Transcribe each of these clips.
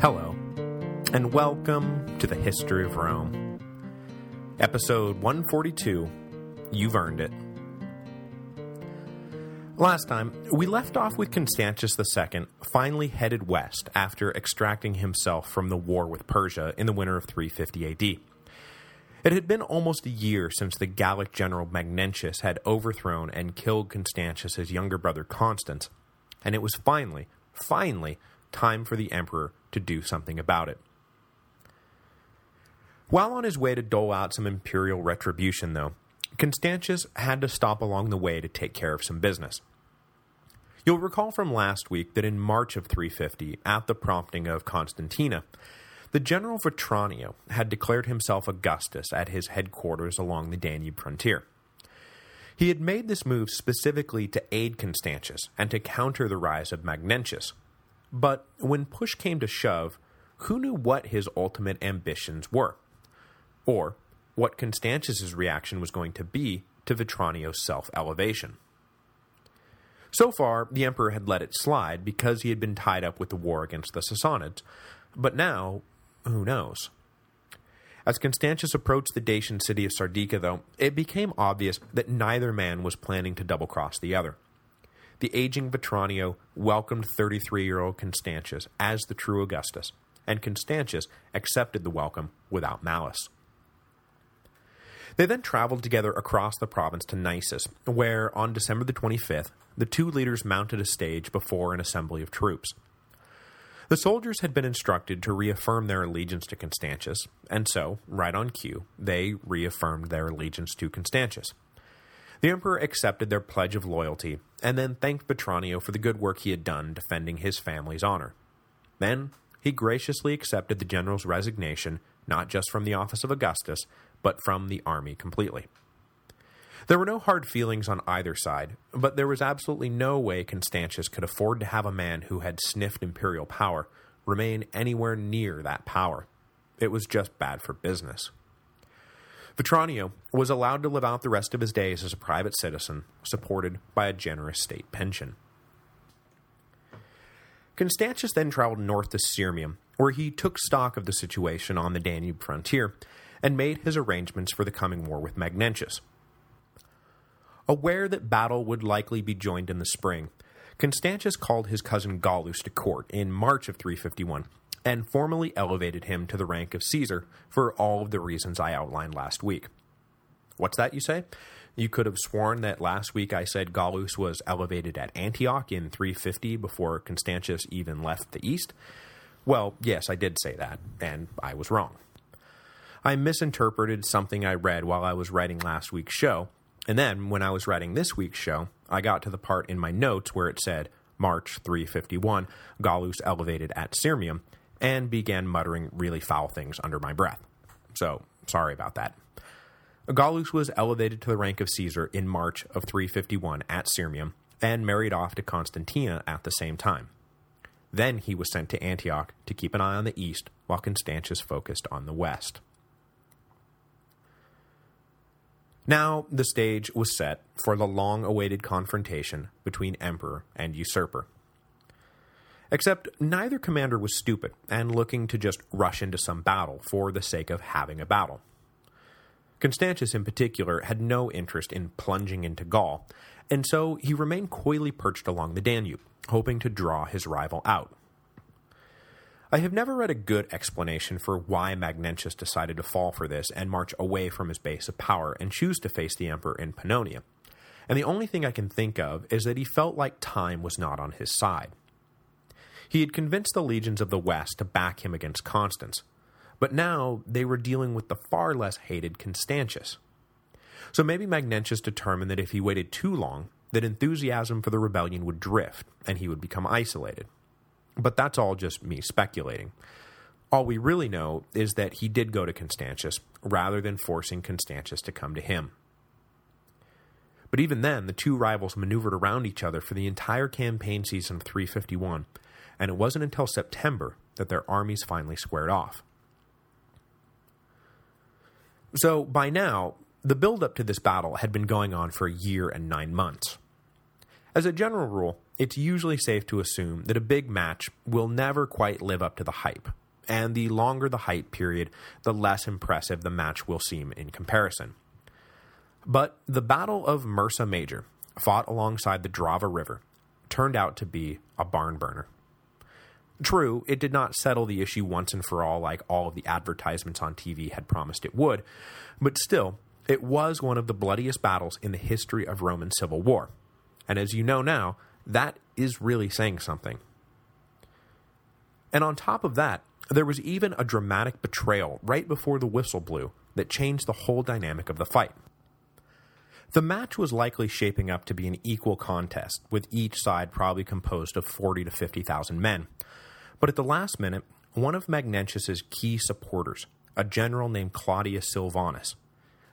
Hello, and welcome to the History of Rome. Episode 142, You've Earned It. Last time, we left off with Constantius II finally headed west after extracting himself from the war with Persia in the winter of 350 AD. It had been almost a year since the Gallic general Magnentius had overthrown and killed Constantius' younger brother Constans, and it was finally, finally, time for the emperor to do something about it. While on his way to dole out some imperial retribution, though, Constantius had to stop along the way to take care of some business. You'll recall from last week that in March of 350, at the prompting of Constantina, the general Vetranio had declared himself Augustus at his headquarters along the Danube frontier. He had made this move specifically to aid Constantius and to counter the rise of Magnentius. But when push came to shove, who knew what his ultimate ambitions were? Or what Constantius's reaction was going to be to Vetranio's self-elevation. So far, the emperor had let it slide because he had been tied up with the war against the Sassanids, but now, who knows? As Constantius approached the Dacian city of Sardica, though, it became obvious that neither man was planning to double-cross the other. The aging Vetranio welcomed 33-year-old Constantius as the true Augustus, and Constantius accepted the welcome without malice. They then traveled together across the province to Nisus, where, on December the 25th, the two leaders mounted a stage before an assembly of troops. The soldiers had been instructed to reaffirm their allegiance to Constantius, and so, right on cue, they reaffirmed their allegiance to Constantius. The emperor accepted their pledge of loyalty, and then thanked Vetranio for the good work he had done defending his family's honor. Then, he graciously accepted the general's resignation, not just from the office of Augustus, but from the army completely. There were no hard feelings on either side, but there was absolutely no way Constantius could afford to have a man who had sniffed imperial power remain anywhere near that power. It was just bad for business. Vetranio was allowed to live out the rest of his days as a private citizen, supported by a generous state pension. Constantius then traveled north to Sirmium, where he took stock of the situation on the Danube frontier and made his arrangements for the coming war with Magnentius. Aware that battle would likely be joined in the spring, Constantius called his cousin Gallus to court in March of 351 and formally elevated him to the rank of Caesar for all of the reasons I outlined last week. What's that, you say? You could have sworn that last week I said Gallus was elevated at Antioch in 350 before Constantius even left the east. Well, yes, I did say that, and I was wrong. I misinterpreted something I read while I was writing last week's show, and then, when I was writing this week's show, I got to the part in my notes where it said, March 351, Gallus elevated at Sirmium, and began muttering really foul things under my breath. So, sorry about that. Gallus was elevated to the rank of Caesar in March of 351 at Sirmium, and married off to Constantina at the same time. Then he was sent to Antioch to keep an eye on the east, while Constantius focused on the west. Now the stage was set for the long-awaited confrontation between emperor and usurper. Except neither commander was stupid and looking to just rush into some battle for the sake of having a battle. Constantius in particular had no interest in plunging into Gaul, and so he remained coyly perched along the Danube, hoping to draw his rival out. I have never read a good explanation for why Magnentius decided to fall for this and march away from his base of power and choose to face the emperor in Pannonia, and the only thing I can think of is that he felt like time was not on his side. He had convinced the legions of the West to back him against Constans, but now they were dealing with the far less hated Constantius. So maybe Magnentius determined that if he waited too long, that enthusiasm for the rebellion would drift, and he would become isolated. But that's all just me speculating. All we really know is that he did go to Constantius, rather than forcing Constantius to come to him. But even then, the two rivals maneuvered around each other for the entire campaign season of 351, and it wasn't until September that their armies finally squared off. So, by now, the build-up to this battle had been going on for a year and nine months. As a general rule, it's usually safe to assume that a big match will never quite live up to the hype, and the longer the hype period, the less impressive the match will seem in comparison. But the Battle of Mursa Major, fought alongside the Drava River, turned out to be a barn burner. True, it did not settle the issue once and for all like all of the advertisements on TV had promised it would, but still, it was one of the bloodiest battles in the history of Roman civil war. And as you know now, that is really saying something. And on top of that, there was even a dramatic betrayal right before the whistle blew that changed the whole dynamic of the fight. The match was likely shaping up to be an equal contest, with each side probably composed of 40 to 50,000 men. But at the last minute, one of Magnentius's key supporters, a general named Claudius Silvanus,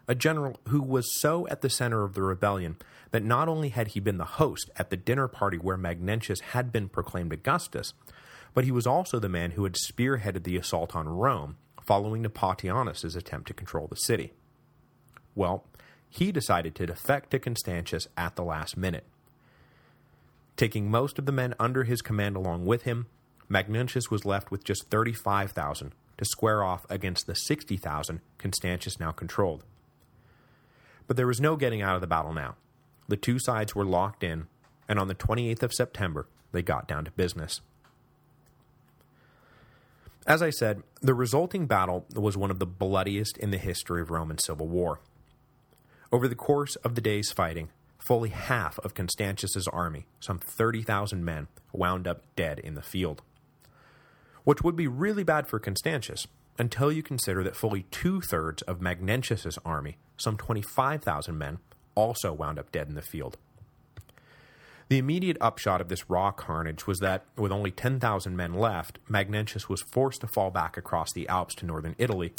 a general who was so at the center of the rebellion that not only had he been the host at the dinner party where Magnentius had been proclaimed Augustus, but he was also the man who had spearheaded the assault on Rome following Nepotianus' attempt to control the city. Well, he decided to defect to Constantius at the last minute. Taking most of the men under his command along with him, Magnentius was left with just 35,000 to square off against the 60,000 Constantius now controlled. But there was no getting out of the battle now. The two sides were locked in, and on the 28th of September, they got down to business. As I said, the resulting battle was one of the bloodiest in the history of Roman civil war. Over the course of the day's fighting, fully half of Constantius's army, some 30,000 men, wound up dead in the field. Which would be really bad for Constantius, until you consider that fully two-thirds of Magnentius's army, some 25,000 men, also wound up dead in the field. The immediate upshot of this raw carnage was that, with only 10,000 men left, Magnentius was forced to fall back across the Alps to northern Italy,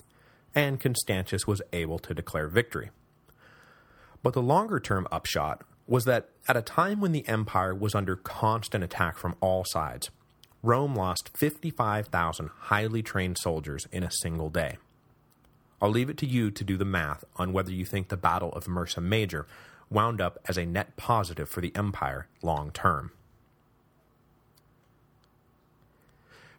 and Constantius was able to declare victory. But the longer-term upshot was that, at a time when the empire was under constant attack from all sides, Rome lost 55,000 highly trained soldiers in a single day. I'll leave it to you to do the math on whether you think the Battle of Mursa Major wound up as a net positive for the empire long term.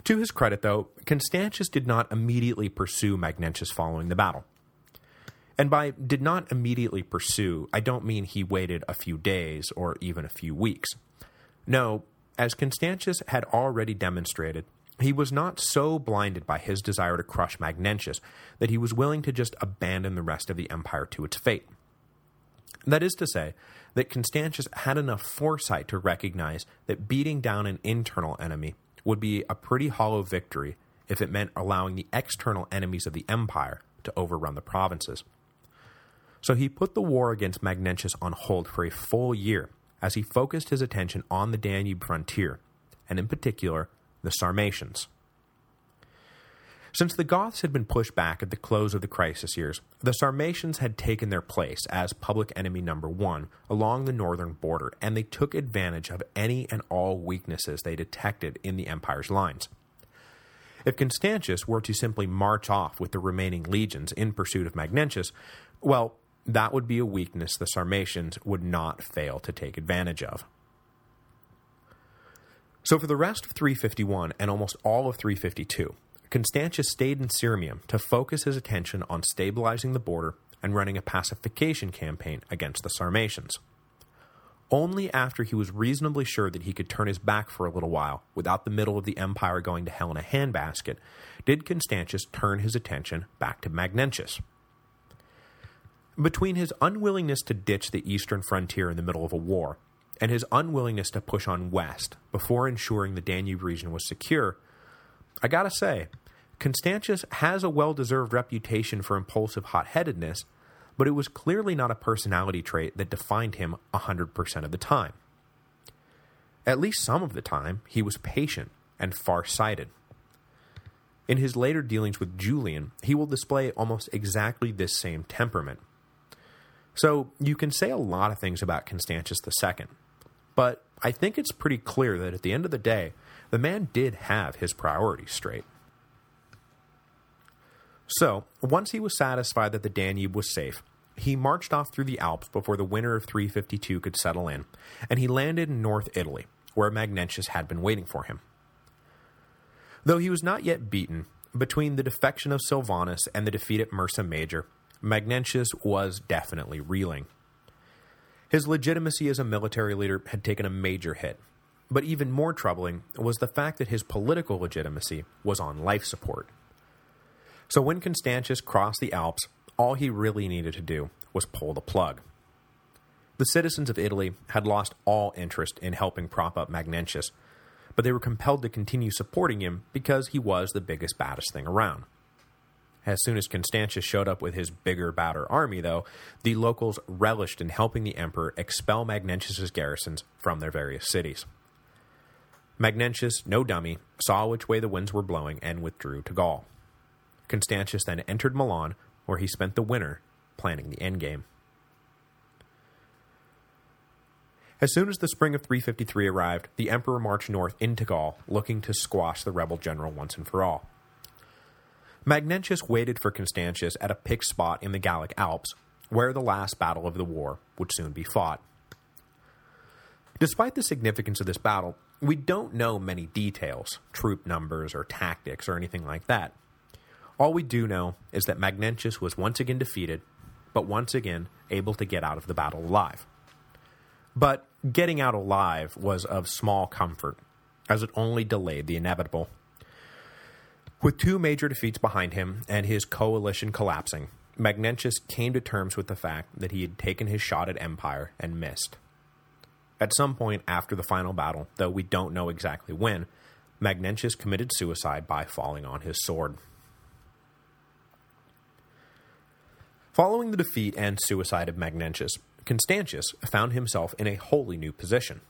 To his credit, though, Constantius did not immediately pursue Magnentius following the battle. And by did not immediately pursue, I don't mean he waited a few days or even a few weeks. No, as Constantius had already demonstrated, he was not so blinded by his desire to crush Magnentius that he was willing to just abandon the rest of the empire to its fate. That is to say, that Constantius had enough foresight to recognize that beating down an internal enemy would be a pretty hollow victory if it meant allowing the external enemies of the empire to overrun the provinces. So he put the war against Magnentius on hold for a full year as he focused his attention on the Danube frontier, and in particular, the Sarmatians. Since the Goths had been pushed back at the close of the crisis years, the Sarmatians had taken their place as public enemy number one along the northern border, and they took advantage of any and all weaknesses they detected in the empire's lines. If Constantius were to simply march off with the remaining legions in pursuit of Magnentius, well, that would be a weakness the Sarmatians would not fail to take advantage of. So for the rest of 351 and almost all of 352, Constantius stayed in Sirmium to focus his attention on stabilizing the border and running a pacification campaign against the Sarmatians. Only after he was reasonably sure that he could turn his back for a little while, without the middle of the empire going to hell in a handbasket, did Constantius turn his attention back to Magnentius. Between his unwillingness to ditch the eastern frontier in the middle of a war, and his unwillingness to push on west before ensuring the Danube region was secure, I gotta say, Constantius has a well-deserved reputation for impulsive hot-headedness, but it was clearly not a personality trait that defined him 100% of the time. At least some of the time, he was patient and far-sighted. In his later dealings with Julian, he will display almost exactly this same temperament. So you can say a lot of things about Constantius II, but I think it's pretty clear that at the end of the day, the man did have his priorities straight. So, once he was satisfied that the Danube was safe, he marched off through the Alps before the winter of 352 could settle in, and he landed in North Italy, where Magnentius had been waiting for him. Though he was not yet beaten, between the defection of Silvanus and the defeat at Mursa Major, Magnentius was definitely reeling. His legitimacy as a military leader had taken a major hit, but even more troubling was the fact that his political legitimacy was on life support. So when Constantius crossed the Alps, all he really needed to do was pull the plug. The citizens of Italy had lost all interest in helping prop up Magnentius, but they were compelled to continue supporting him because he was the biggest, baddest thing around. As soon as Constantius showed up with his bigger, badder army, though, the locals relished in helping the emperor expel Magnentius's garrisons from their various cities. Magnentius, no dummy, saw which way the winds were blowing and withdrew to Gaul. Constantius then entered Milan, where he spent the winter planning the endgame. As soon as the spring of 353 arrived, the emperor marched north into Gaul, looking to squash the rebel general once and for all. Magnentius waited for Constantius at a picked spot in the Gallic Alps, where the last battle of the war would soon be fought. Despite the significance of this battle, we don't know many details, troop numbers or tactics or anything like that. All we do know is that Magnentius was once again defeated, but once again able to get out of the battle alive. But getting out alive was of small comfort, as it only delayed the inevitable. With two major defeats behind him and his coalition collapsing, Magnentius came to terms with the fact that he had taken his shot at empire and missed. At some point after the final battle, though we don't know exactly when, Magnentius committed suicide by falling on his sword. Following the defeat and suicide of Magnentius, Constantius found himself in a wholly new position.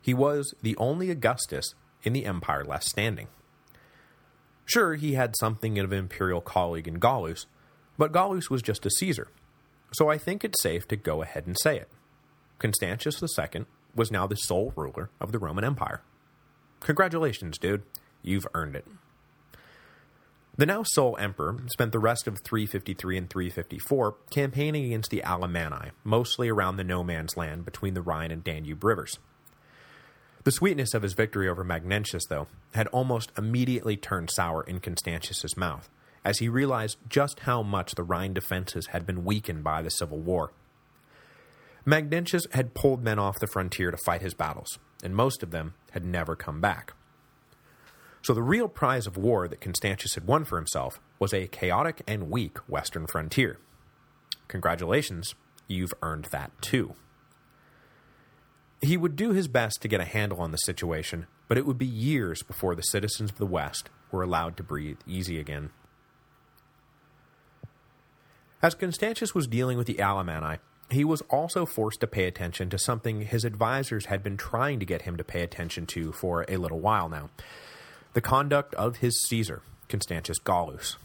He was the only Augustus in the empire left standing. Sure, he had something of an imperial colleague in Gallus, but Gallus was just a Caesar, so I think it's safe to go ahead and say it. Constantius II was now the sole ruler of the Roman Empire. Congratulations, dude. You've earned it. The now sole emperor spent the rest of 353 and 354 campaigning against the Alemanni, mostly around the no man's land between the Rhine and Danube rivers. The sweetness of his victory over Magnentius, though, had almost immediately turned sour in Constantius's mouth, as he realized just how much the Rhine defenses had been weakened by the Civil War. Magnentius had pulled men off the frontier to fight his battles, and most of them had never come back. So the real prize of war that Constantius had won for himself was a chaotic and weak western frontier. Congratulations, you've earned that too. He would do his best to get a handle on the situation, but it would be years before the citizens of the West were allowed to breathe easy again. As Constantius was dealing with the Alemanni, he was also forced to pay attention to something his advisors had been trying to get him to pay attention to for a little while now, the conduct of his Caesar, Constantius Gallus.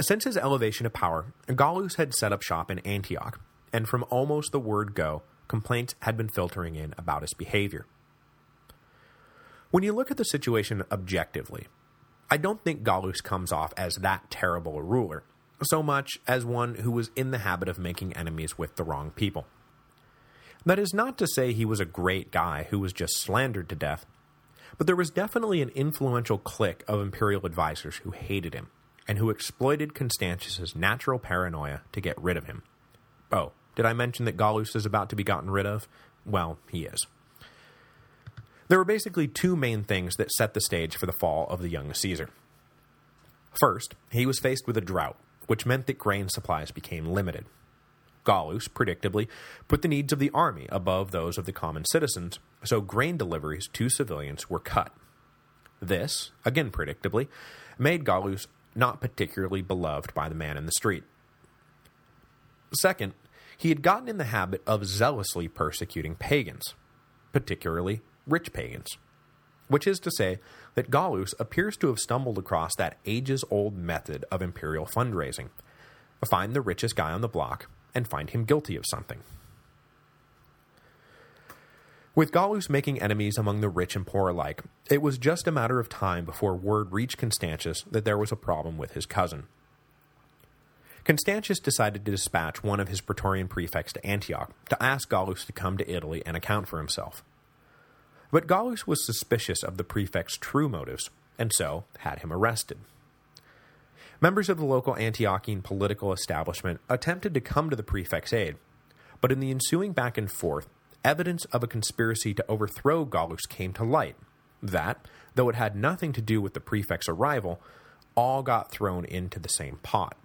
Since his elevation to power, Gallus had set up shop in Antioch, and from almost the word go, complaints had been filtering in about his behavior. When you look at the situation objectively, I don't think Gallus comes off as that terrible a ruler, so much as one who was in the habit of making enemies with the wrong people. That is not to say he was a great guy who was just slandered to death, but there was definitely an influential clique of imperial advisors who hated him, and who exploited Constantius's natural paranoia to get rid of him. Oh, did I mention that Gallus is about to be gotten rid of? Well, he is. There were basically two main things that set the stage for the fall of the young Caesar. First, he was faced with a drought, which meant that grain supplies became limited. Gallus, predictably, put the needs of the army above those of the common citizens, so grain deliveries to civilians were cut. This, again predictably, made Gallus not particularly beloved by the man in the street. Second, he had gotten in the habit of zealously persecuting pagans, particularly rich pagans, which is to say that Gallus appears to have stumbled across that ages-old method of imperial fundraising, find the richest guy on the block and find him guilty of something. With Gallus making enemies among the rich and poor alike, it was just a matter of time before word reached Constantius that there was a problem with his cousin. Constantius decided to dispatch one of his Praetorian prefects to Antioch to ask Gallus to come to Italy and account for himself. But Gallus was suspicious of the prefect's true motives, and so had him arrested. Members of the local Antiochian political establishment attempted to come to the prefect's aid, but in the ensuing back and forth, evidence of a conspiracy to overthrow Gallus came to light, that, though it had nothing to do with the prefect's arrival, all got thrown into the same pot.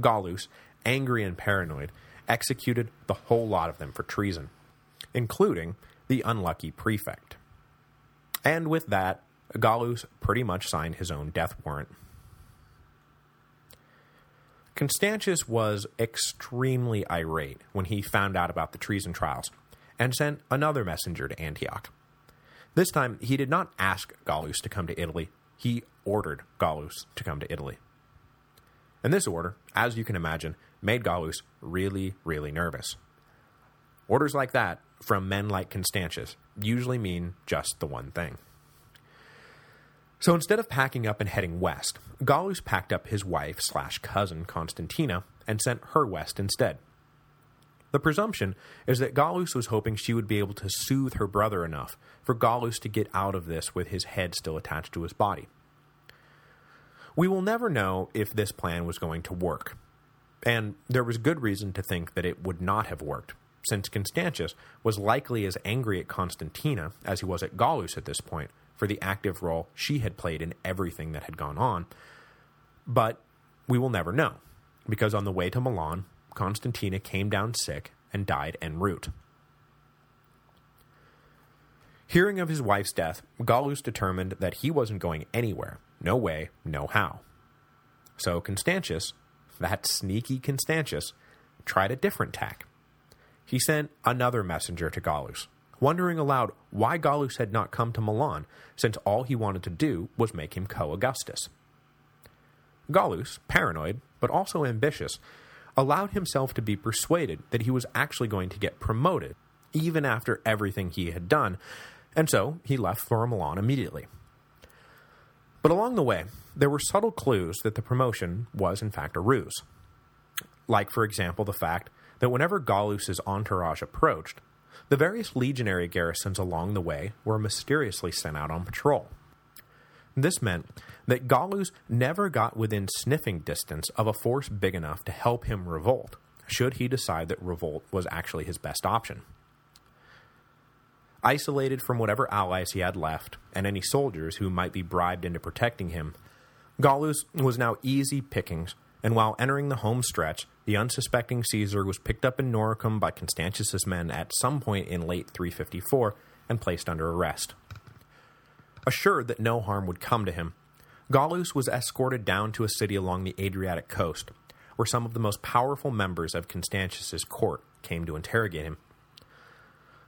Gallus, angry and paranoid, executed the whole lot of them for treason, including the unlucky prefect. And with that, Gallus pretty much signed his own death warrant. Constantius was extremely irate when he found out about the treason trials, and sent another messenger to Antioch. This time, he did not ask Gallus to come to Italy, he ordered Gallus to come to Italy. And this order, as you can imagine, made Gallus really, really nervous. Orders like that, from men like Constantius, usually mean just the one thing. So instead of packing up and heading west, Gallus packed up his wife slash cousin Constantina and sent her west instead. The presumption is that Gallus was hoping she would be able to soothe her brother enough for Gallus to get out of this with his head still attached to his body. We will never know if this plan was going to work, and there was good reason to think that it would not have worked, since Constantius was likely as angry at Constantina as he was at Gallus at this point for the active role she had played in everything that had gone on, but we will never know, because on the way to Milan, Constantina came down sick and died en route. Hearing of his wife's death, Gallus determined that he wasn't going anywhere, no way, no how. So Constantius, that sneaky Constantius, tried a different tack. He sent another messenger to Gallus, wondering aloud why Gallus had not come to Milan, since all he wanted to do was make him co-Augustus. Gallus, paranoid, but also ambitious, allowed himself to be persuaded that he was actually going to get promoted, even after everything he had done, and so he left for Milan immediately. But along the way, there were subtle clues that the promotion was in fact a ruse. Like, for example, the fact that whenever Gallus's entourage approached, the various legionary garrisons along the way were mysteriously sent out on patrol. This meant that Gallus never got within sniffing distance of a force big enough to help him revolt, should he decide that revolt was actually his best option. Isolated from whatever allies he had left, and any soldiers who might be bribed into protecting him, Gallus was now easy pickings, and while entering the home stretch, the unsuspecting Caesar was picked up in Noricum by Constantius's men at some point in late 354 and placed under arrest. Assured that no harm would come to him, Gallus was escorted down to a city along the Adriatic coast, where some of the most powerful members of Constantius's court came to interrogate him.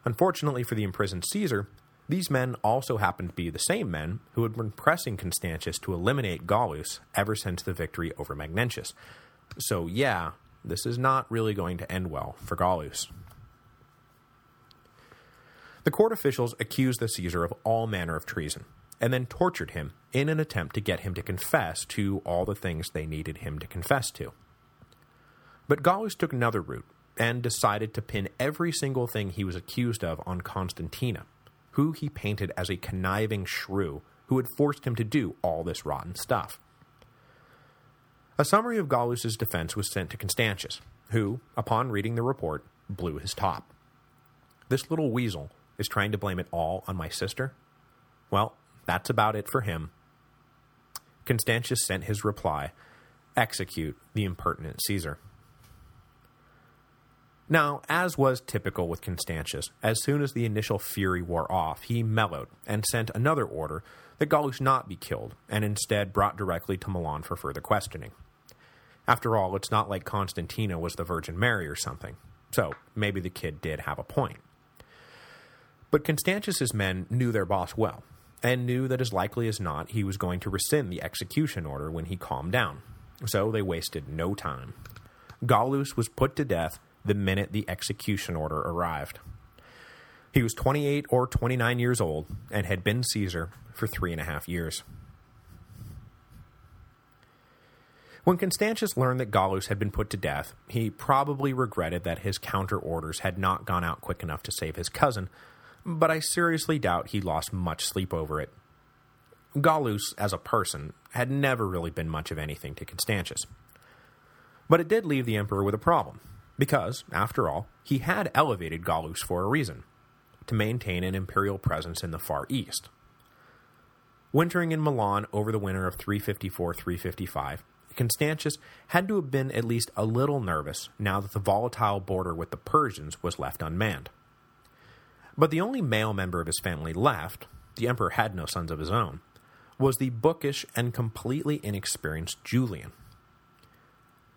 Unfortunately for the imprisoned Caesar, these men also happened to be the same men who had been pressing Constantius to eliminate Gallus ever since the victory over Magnentius. So yeah, this is not really going to end well for Gallus. The court officials accused the Caesar of all manner of treason, and then tortured him in an attempt to get him to confess to all the things they needed him to confess to. But Gallus took another route, and decided to pin every single thing he was accused of on Constantina, who he painted as a conniving shrew who had forced him to do all this rotten stuff. A summary of Gallus's defense was sent to Constantius, who, upon reading the report, blew his top. This little weasel is trying to blame it all on my sister? Well, that's about it for him. Constantius sent his reply, execute the impertinent Caesar. Now, as was typical with Constantius, as soon as the initial fury wore off, he mellowed and sent another order that Gallus not be killed, and instead brought directly to Milan for further questioning. After all, it's not like Constantina was the Virgin Mary or something, so maybe the kid did have a point. But Constantius's men knew their boss well, and knew that as likely as not he was going to rescind the execution order when he calmed down, so they wasted no time. Gallus was put to death the minute the execution order arrived. He was 28 or 29 years old and had been Caesar for three and a half years. When Constantius learned that Gallus had been put to death, he probably regretted that his counter-orders had not gone out quick enough to save his cousin, but I seriously doubt he lost much sleep over it. Gallus, as a person, had never really been much of anything to Constantius. But it did leave the emperor with a problem, because, after all, he had elevated Gallus for a reason, to maintain an imperial presence in the Far East. Wintering in Milan over the winter of 354-355, Constantius had to have been at least a little nervous now that the volatile border with the Persians was left unmanned. But the only male member of his family left, the emperor had no sons of his own, was the bookish and completely inexperienced Julian.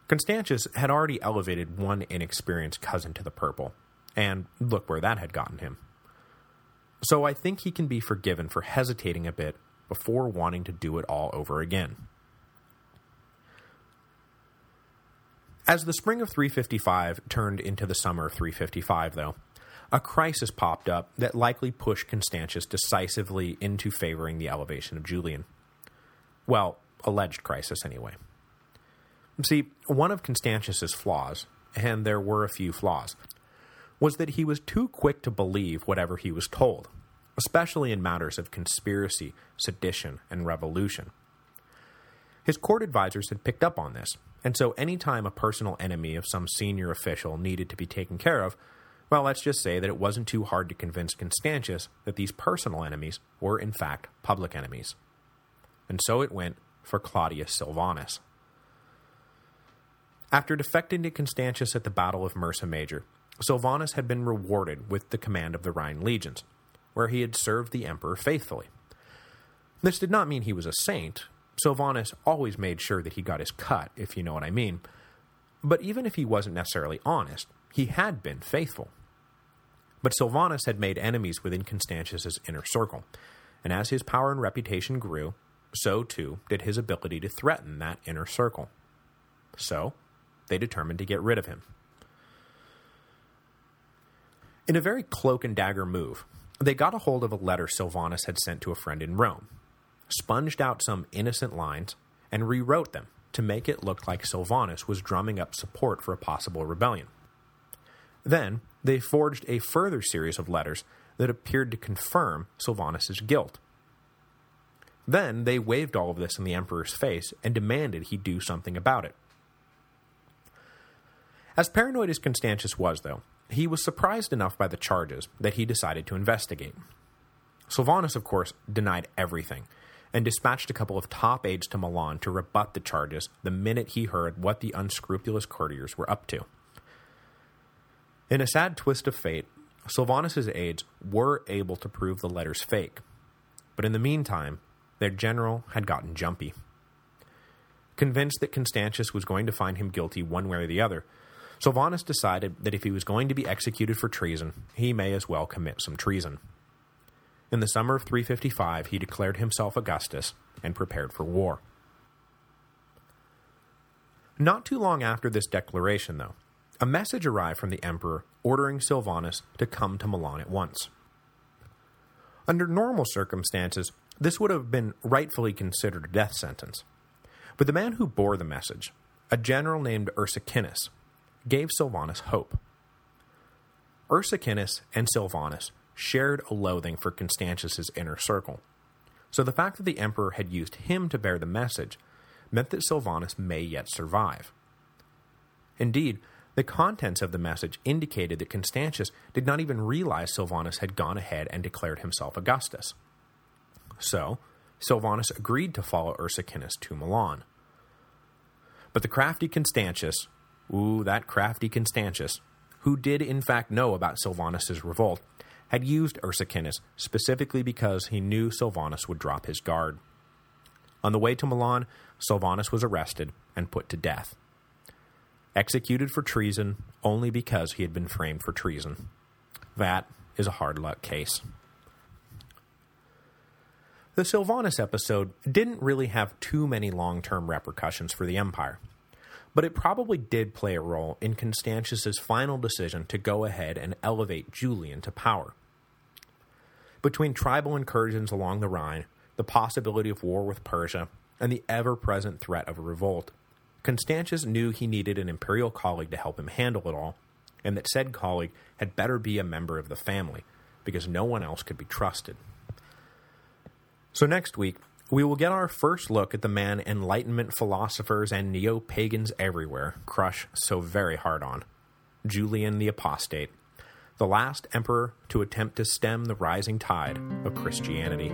Constantius had already elevated one inexperienced cousin to the purple, and look where that had gotten him. So I think he can be forgiven for hesitating a bit before wanting to do it all over again. As the spring of 355 turned into the summer of 355, though, a crisis popped up that likely pushed Constantius decisively into favoring the elevation of Julian. Well, alleged crisis anyway. See, one of Constantius's flaws, and there were a few flaws, was that he was too quick to believe whatever he was told, especially in matters of conspiracy, sedition, and revolution. His court advisors had picked up on this, and so any time a personal enemy of some senior official needed to be taken care of, well, let's just say that it wasn't too hard to convince Constantius that these personal enemies were in fact public enemies. And so it went for Claudius Silvanus. After defecting to Constantius at the Battle of Mursa Major, Silvanus had been rewarded with the command of the Rhine legions, where he had served the emperor faithfully. This did not mean he was a saint. Silvanus always made sure that he got his cut, if you know what I mean. But even if he wasn't necessarily honest, he had been faithful. But Silvanus had made enemies within Constantius's inner circle, and as his power and reputation grew, so too did his ability to threaten that inner circle. So, they determined to get rid of him. In a very cloak-and-dagger move, they got a hold of a letter Silvanus had sent to a friend in Rome, sponged out some innocent lines, and rewrote them to make it look like Silvanus was drumming up support for a possible rebellion. Then, they forged a further series of letters that appeared to confirm Silvanus's guilt. Then, they waved all of this in the emperor's face and demanded he do something about it. As paranoid as Constantius was, though, he was surprised enough by the charges that he decided to investigate. Silvanus, of course, denied everything, and dispatched a couple of top aides to Milan to rebut the charges the minute he heard what the unscrupulous courtiers were up to. In a sad twist of fate, Silvanus's aides were able to prove the letters fake, but in the meantime, their general had gotten jumpy. Convinced that Constantius was going to find him guilty one way or the other, Silvanus decided that if he was going to be executed for treason, he may as well commit some treason. In the summer of 355, he declared himself Augustus and prepared for war. Not too long after this declaration, though, a message arrived from the emperor ordering Silvanus to come to Milan at once. Under normal circumstances, this would have been rightfully considered a death sentence. But the man who bore the message, a general named Ursicinus, gave Silvanus hope. Ursicinus and Silvanus shared a loathing for Constantius's inner circle, so the fact that the emperor had used him to bear the message meant that Silvanus may yet survive. Indeed, the contents of the message indicated that Constantius did not even realize Silvanus had gone ahead and declared himself Augustus. So, Silvanus agreed to follow Ursicinus to Milan. But the crafty Constantius Ooh, that crafty Constantius, who did in fact know about Silvanus's revolt, had used Ursicinus specifically because he knew Silvanus would drop his guard. On the way to Milan, Silvanus was arrested and put to death. Executed for treason only because he had been framed for treason. That is a hard luck case. The Silvanus episode didn't really have too many long-term repercussions for the Empire but it probably did play a role in Constantius's final decision to go ahead and elevate Julian to power. Between tribal incursions along the Rhine, the possibility of war with Persia, and the ever-present threat of a revolt, Constantius knew he needed an imperial colleague to help him handle it all, and that said colleague had better be a member of the family, because no one else could be trusted. So next week, we will get our first look at the man Enlightenment philosophers and neo-pagans everywhere crush so very hard on, Julian the Apostate, the last emperor to attempt to stem the rising tide of Christianity.